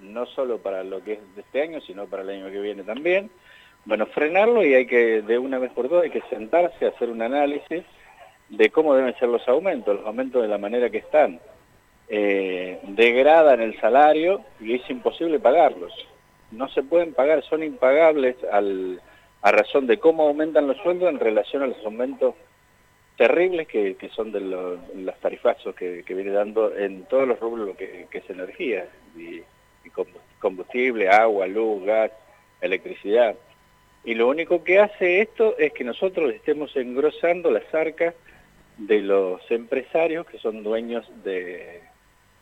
no solo para lo que es de este año, sino para el año que viene también. Bueno, frenarlo y hay que, de una vez por todas, hay que sentarse a hacer un análisis de cómo deben ser los aumentos, los aumentos de la manera que están. Eh, degradan el salario y es imposible pagarlos. No se pueden pagar, son impagables al, a razón de cómo aumentan los sueldos en relación a los aumentos terribles que, son de los, tarifazos que, viene dando en todos los rubros que, que es energía, combustible, agua, luz, gas, electricidad. Y lo único que hace esto es que nosotros estemos engrosando las arcas de los empresarios que son dueños de,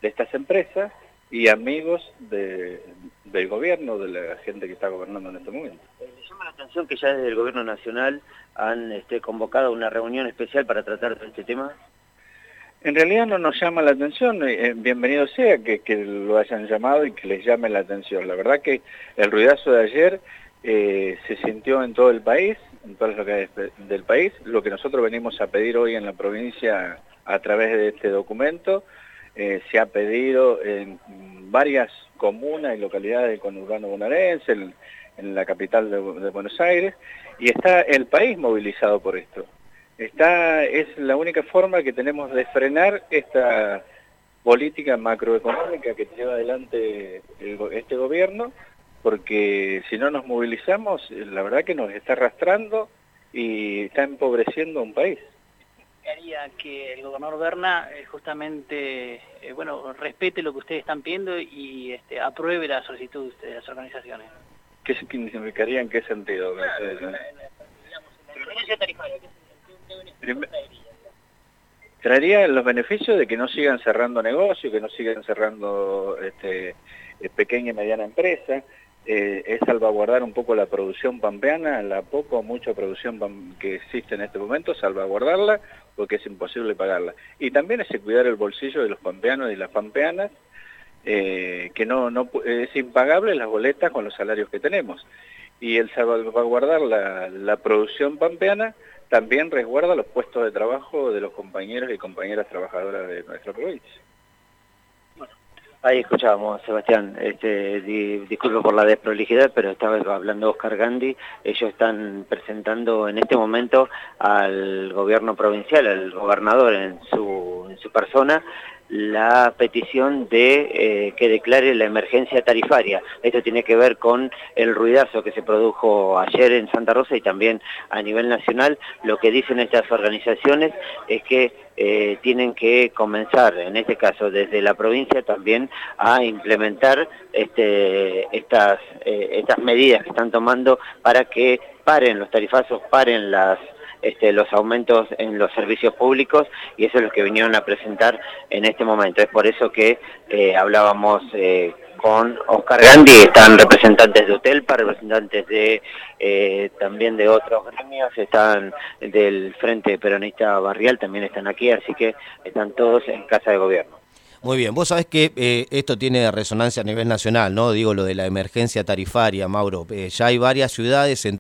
de estas empresas y amigos de, del gobierno, de la gente que está gobernando en este momento. Eh, me llama la atención que ya desde el gobierno nacional han este, convocado una reunión especial para tratar este tema. En realidad no nos llama la atención, eh, bienvenido sea que, lo hayan llamado y que les llame la atención. La verdad que el ruidazo de ayer eh, se sintió en todo el país, en todas las localidades del país. Lo que nosotros venimos a pedir hoy en la provincia a través de este documento eh, se ha pedido en varias comunas y localidades del conurbano bonaerense, en, la capital de, Buenos Aires, y está el país movilizado por esto. Está, es la única forma que tenemos de frenar esta política macroeconómica que lleva adelante este gobierno, porque si no nos movilizamos, la verdad que nos está arrastrando y está empobreciendo a un país haría que el gobernador Berna eh, justamente, eh, bueno, respete lo que ustedes están pidiendo y este, apruebe la solicitud de las organizaciones. ¿Qué significaría en qué sentido? Traería los beneficios de que no sigan cerrando negocios, que no sigan cerrando este, eh, pequeña y mediana empresa, eh, es salvaguardar un poco la producción pampeana, la poco o mucha producción que existe en este momento, salvaguardarla porque es imposible pagarla. Y también es cuidar el bolsillo de los pampeanos y las pampeanas, eh, que no, es impagable las boletas con los salarios que tenemos. Y el salvaguardar la, la producción pampeana también resguarda los puestos de trabajo de los compañeros y compañeras trabajadoras de nuestra provincia. Ahí escuchábamos, Sebastián, este, disculpe por la desprolijidad, pero estaba hablando Oscar Gandhi, ellos están presentando en este momento al gobierno provincial, al gobernador en su, en su persona, la petición de eh, que declare la emergencia tarifaria. Esto tiene que ver con el ruidazo que se produjo ayer en Santa Rosa y también a nivel nacional. Lo que dicen estas organizaciones es que eh, tienen que comenzar, en este caso desde la provincia también, a implementar este, estas, eh, estas medidas que están tomando para que paren los tarifazos, paren las este, los aumentos en los servicios públicos y eso es lo que vinieron a presentar en este momento. Es por eso que eh, hablábamos eh, con Oscar Gandhi, están representantes de Hotelpa, representantes de eh, también de otros gremios, están del Frente Peronista Barrial, también están aquí, así que están todos en Casa de Gobierno. Muy bien, vos sabés que esto tiene resonancia a nivel nacional, ¿no? Digo lo de la emergencia tarifaria, Mauro. ya hay varias ciudades en